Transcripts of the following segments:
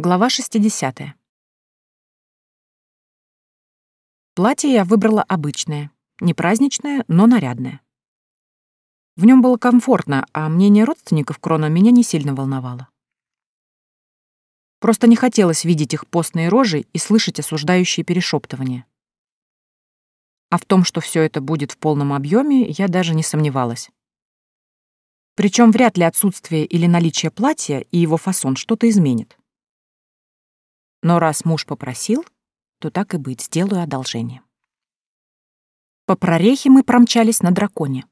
Глава 60. Платье я выбрала обычное, не праздничное, но нарядное. В нем было комфортно, а мнение родственников Крона меня не сильно волновало. Просто не хотелось видеть их постные рожи и слышать осуждающие перешептывания. А в том, что все это будет в полном объеме, я даже не сомневалась. Причем вряд ли отсутствие или наличие платья и его фасон что-то изменит. Но раз муж попросил, то так и быть, сделаю одолжение. По прорехе мы промчались на драконе.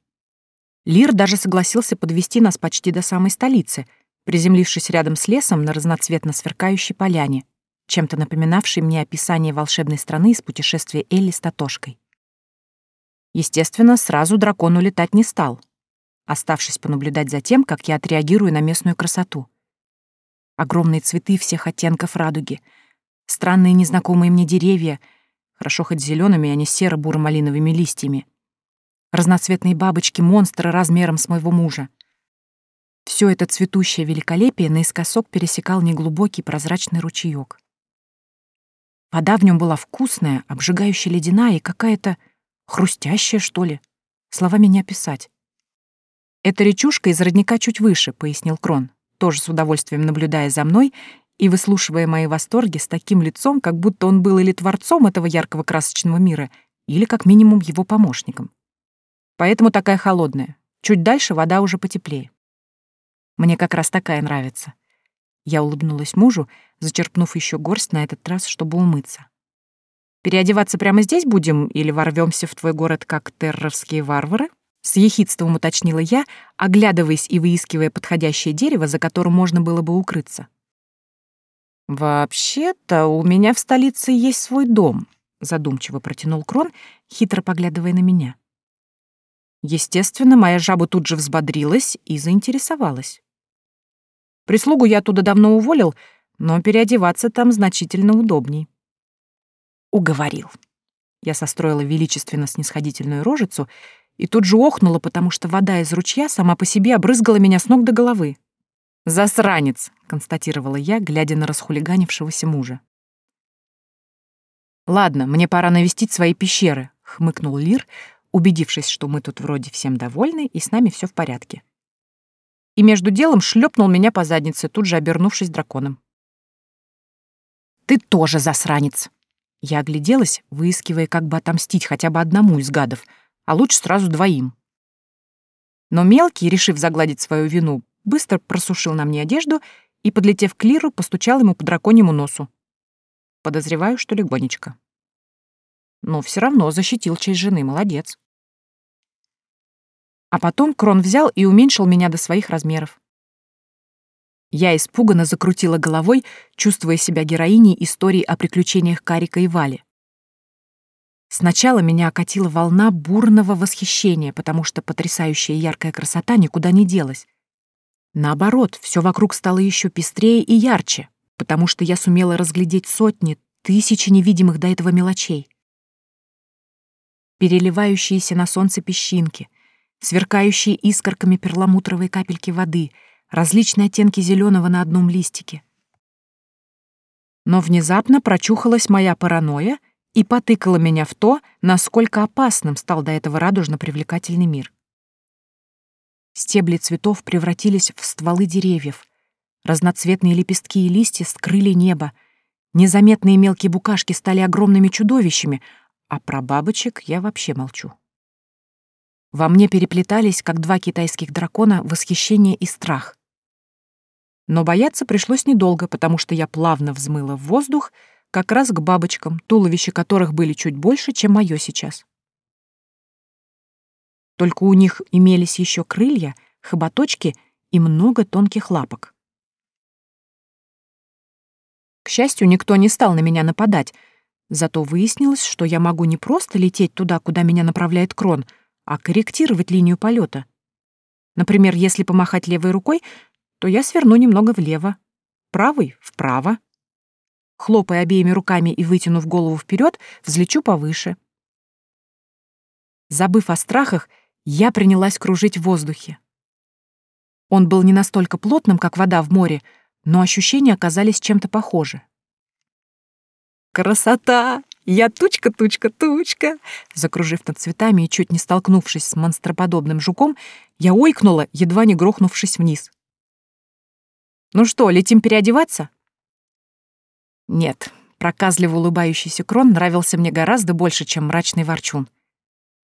Лир даже согласился подвести нас почти до самой столицы, приземлившись рядом с лесом на разноцветно сверкающей поляне, чем-то напоминавшей мне описание волшебной страны из путешествия Элли с Татошкой. Естественно, сразу дракон улетать не стал, оставшись понаблюдать за тем, как я отреагирую на местную красоту. Огромные цветы всех оттенков радуги, странные незнакомые мне деревья, хорошо хоть зелеными, а не серо-буро-малиновыми листьями, разноцветные бабочки-монстры размером с моего мужа. Все это цветущее великолепие наискосок пересекал неглубокий прозрачный ручеек. Вода в нем была вкусная, обжигающая ледяная и какая-то хрустящая, что ли. Словами не описать. «Это речушка из родника чуть выше», — пояснил Крон тоже с удовольствием наблюдая за мной и выслушивая мои восторги с таким лицом, как будто он был или творцом этого яркого красочного мира, или как минимум его помощником. Поэтому такая холодная. Чуть дальше вода уже потеплее. Мне как раз такая нравится. Я улыбнулась мужу, зачерпнув еще горсть на этот раз, чтобы умыться. Переодеваться прямо здесь будем или ворвемся в твой город как терровские варвары? С ехидством уточнила я, оглядываясь и выискивая подходящее дерево, за которым можно было бы укрыться. «Вообще-то у меня в столице есть свой дом», — задумчиво протянул Крон, хитро поглядывая на меня. Естественно, моя жаба тут же взбодрилась и заинтересовалась. Прислугу я оттуда давно уволил, но переодеваться там значительно удобней. Уговорил. Я состроила величественно снисходительную рожицу и тут же охнула, потому что вода из ручья сама по себе обрызгала меня с ног до головы. «Засранец!» — констатировала я, глядя на расхулиганившегося мужа. «Ладно, мне пора навестить свои пещеры», — хмыкнул Лир, убедившись, что мы тут вроде всем довольны и с нами все в порядке. И между делом шлепнул меня по заднице, тут же обернувшись драконом. «Ты тоже засранец!» Я огляделась, выискивая, как бы отомстить хотя бы одному из гадов — а лучше сразу двоим. Но мелкий, решив загладить свою вину, быстро просушил на мне одежду и, подлетев к Лиру, постучал ему по драконьему носу. Подозреваю, что легонечко. Но все равно защитил честь жены, молодец. А потом Крон взял и уменьшил меня до своих размеров. Я испуганно закрутила головой, чувствуя себя героиней истории о приключениях Карика и Вали. Сначала меня окатила волна бурного восхищения, потому что потрясающая яркая красота никуда не делась. Наоборот, все вокруг стало еще пестрее и ярче, потому что я сумела разглядеть сотни, тысячи невидимых до этого мелочей. Переливающиеся на солнце песчинки, сверкающие искорками перламутровые капельки воды, различные оттенки зеленого на одном листике. Но внезапно прочухалась моя паранойя — и потыкала меня в то, насколько опасным стал до этого радужно-привлекательный мир. Стебли цветов превратились в стволы деревьев. Разноцветные лепестки и листья скрыли небо. Незаметные мелкие букашки стали огромными чудовищами, а про бабочек я вообще молчу. Во мне переплетались, как два китайских дракона, восхищение и страх. Но бояться пришлось недолго, потому что я плавно взмыла в воздух, как раз к бабочкам, туловища которых были чуть больше, чем мое сейчас. Только у них имелись еще крылья, хоботочки и много тонких лапок. К счастью, никто не стал на меня нападать, зато выяснилось, что я могу не просто лететь туда, куда меня направляет крон, а корректировать линию полета. Например, если помахать левой рукой, то я сверну немного влево, правой — вправо, Хлопая обеими руками и вытянув голову вперед, взлечу повыше. Забыв о страхах, я принялась кружить в воздухе. Он был не настолько плотным, как вода в море, но ощущения оказались чем-то похожи. «Красота! Я тучка, тучка, тучка!» Закружив над цветами и чуть не столкнувшись с монстроподобным жуком, я ойкнула, едва не грохнувшись вниз. «Ну что, летим переодеваться?» Нет, проказливо улыбающийся Крон нравился мне гораздо больше, чем мрачный ворчун.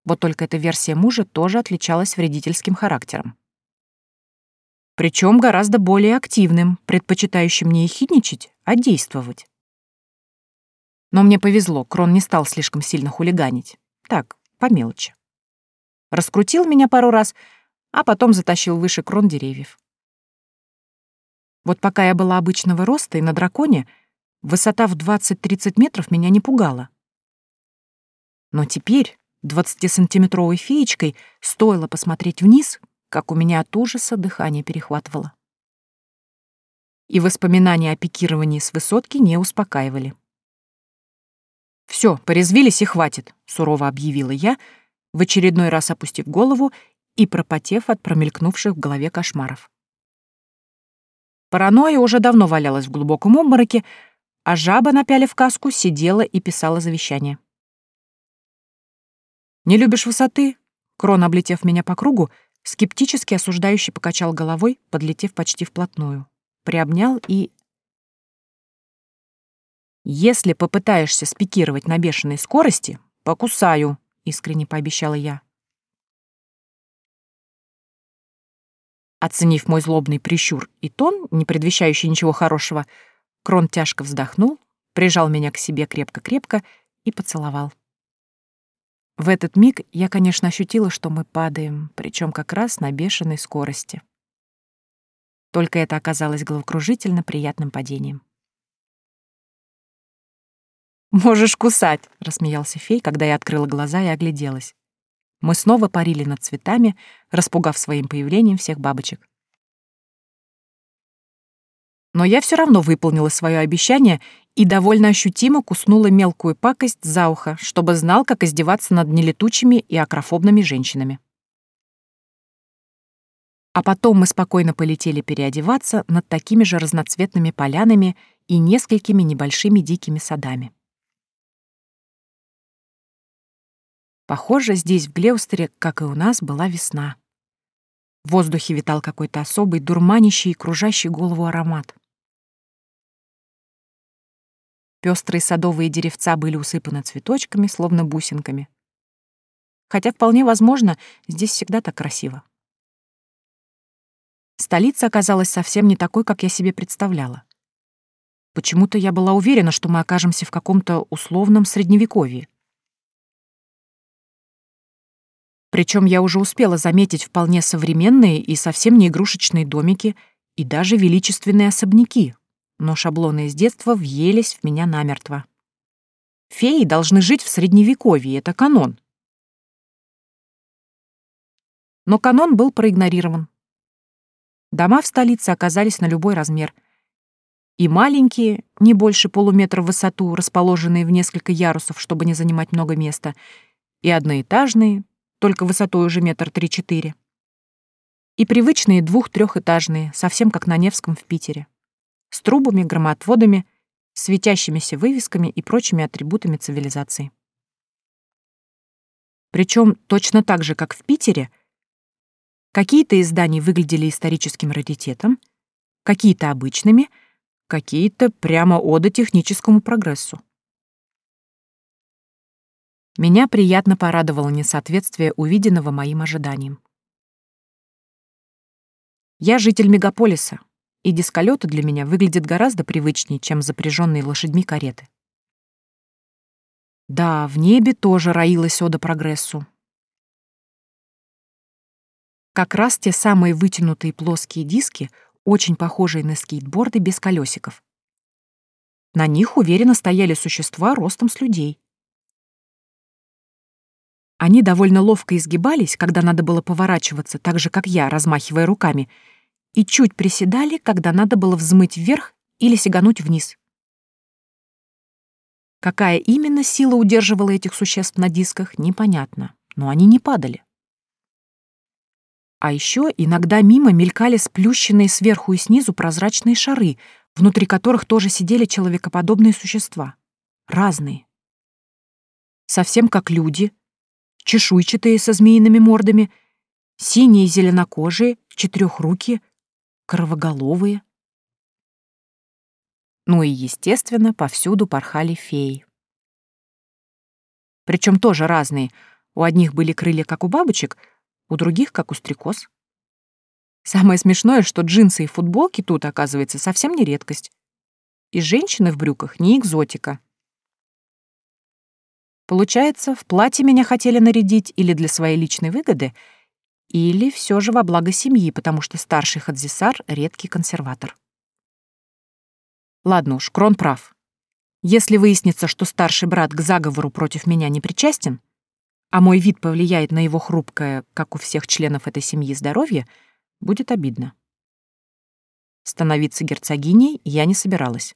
Вот только эта версия мужа тоже отличалась вредительским характером. Причем гораздо более активным, предпочитающим не ехидничать, а действовать. Но мне повезло, Крон не стал слишком сильно хулиганить. Так, по мелочи. Раскрутил меня пару раз, а потом затащил выше крон деревьев. Вот пока я была обычного роста и на драконе, высота в 20-30 метров меня не пугала. Но теперь, 20-сантиметровой феечкой, стоило посмотреть вниз, как у меня от ужаса дыхание перехватывало. И воспоминания о пикировании с высотки не успокаивали. Все, порезвились и хватит», — сурово объявила я, в очередной раз опустив голову и пропотев от промелькнувших в голове кошмаров. Паранойя уже давно валялась в глубоком обмороке, а жаба, напялив каску, сидела и писала завещание. «Не любишь высоты?» Крон, облетев меня по кругу, скептически осуждающий покачал головой, подлетев почти вплотную. Приобнял и «Если попытаешься спикировать на бешеной скорости, покусаю», — искренне пообещала я. Оценив мой злобный прищур и тон, не предвещающий ничего хорошего, Крон тяжко вздохнул, прижал меня к себе крепко-крепко и поцеловал. В этот миг я, конечно, ощутила, что мы падаем, причем как раз на бешеной скорости. Только это оказалось головокружительно приятным падением. «Можешь кусать», — рассмеялся фей, когда я открыла глаза и огляделась. Мы снова парили над цветами, распугав своим появлением всех бабочек. Но я все равно выполнила свое обещание и довольно ощутимо куснула мелкую пакость за ухо, чтобы знал, как издеваться над нелетучими и акрофобными женщинами. А потом мы спокойно полетели переодеваться над такими же разноцветными полянами и несколькими небольшими дикими садами. Похоже, здесь, в Глеустере, как и у нас, была весна. В воздухе витал какой-то особый, дурманящий и кружащий голову аромат. Пестрые садовые деревца были усыпаны цветочками, словно бусинками. Хотя, вполне возможно, здесь всегда так красиво. Столица оказалась совсем не такой, как я себе представляла. Почему-то я была уверена, что мы окажемся в каком-то условном средневековье. Причем я уже успела заметить вполне современные и совсем не игрушечные домики и даже величественные особняки, но шаблоны из детства въелись в меня намертво. Феи должны жить в средневековье, это канон. Но канон был проигнорирован. Дома в столице оказались на любой размер. И маленькие, не больше полуметра в высоту, расположенные в несколько ярусов, чтобы не занимать много места, и одноэтажные, только высотой уже метр три-четыре. И привычные двух-трехэтажные, совсем как на Невском в Питере. С трубами, громоотводами, светящимися вывесками и прочими атрибутами цивилизации. Причем точно так же, как в Питере, какие-то из выглядели историческим раритетом, какие-то обычными, какие-то прямо ода техническому прогрессу. Меня приятно порадовало несоответствие увиденного моим ожиданиям. Я житель мегаполиса, и дисколеты для меня выглядят гораздо привычнее, чем запряженные лошадьми кареты. Да, в небе тоже роилась ода прогрессу. Как раз те самые вытянутые плоские диски, очень похожие на скейтборды без колесиков. На них уверенно стояли существа ростом с людей. Они довольно ловко изгибались, когда надо было поворачиваться, так же, как я, размахивая руками, и чуть приседали, когда надо было взмыть вверх или сигануть вниз. Какая именно сила удерживала этих существ на дисках, непонятно, но они не падали. А еще иногда мимо мелькали сплющенные сверху и снизу прозрачные шары, внутри которых тоже сидели человекоподобные существа. Разные. Совсем как люди, чешуйчатые со змеиными мордами, синие зеленокожие, четырехрукие, кровоголовые. Ну и, естественно, повсюду порхали феи. Причем тоже разные. У одних были крылья, как у бабочек, у других, как у стрекоз. Самое смешное, что джинсы и футболки тут, оказывается, совсем не редкость. И женщины в брюках не экзотика. Получается, в платье меня хотели нарядить или для своей личной выгоды, или все же во благо семьи, потому что старший Хадзисар — редкий консерватор. Ладно уж, Крон прав. Если выяснится, что старший брат к заговору против меня не причастен, а мой вид повлияет на его хрупкое, как у всех членов этой семьи, здоровье, будет обидно. Становиться герцогиней я не собиралась.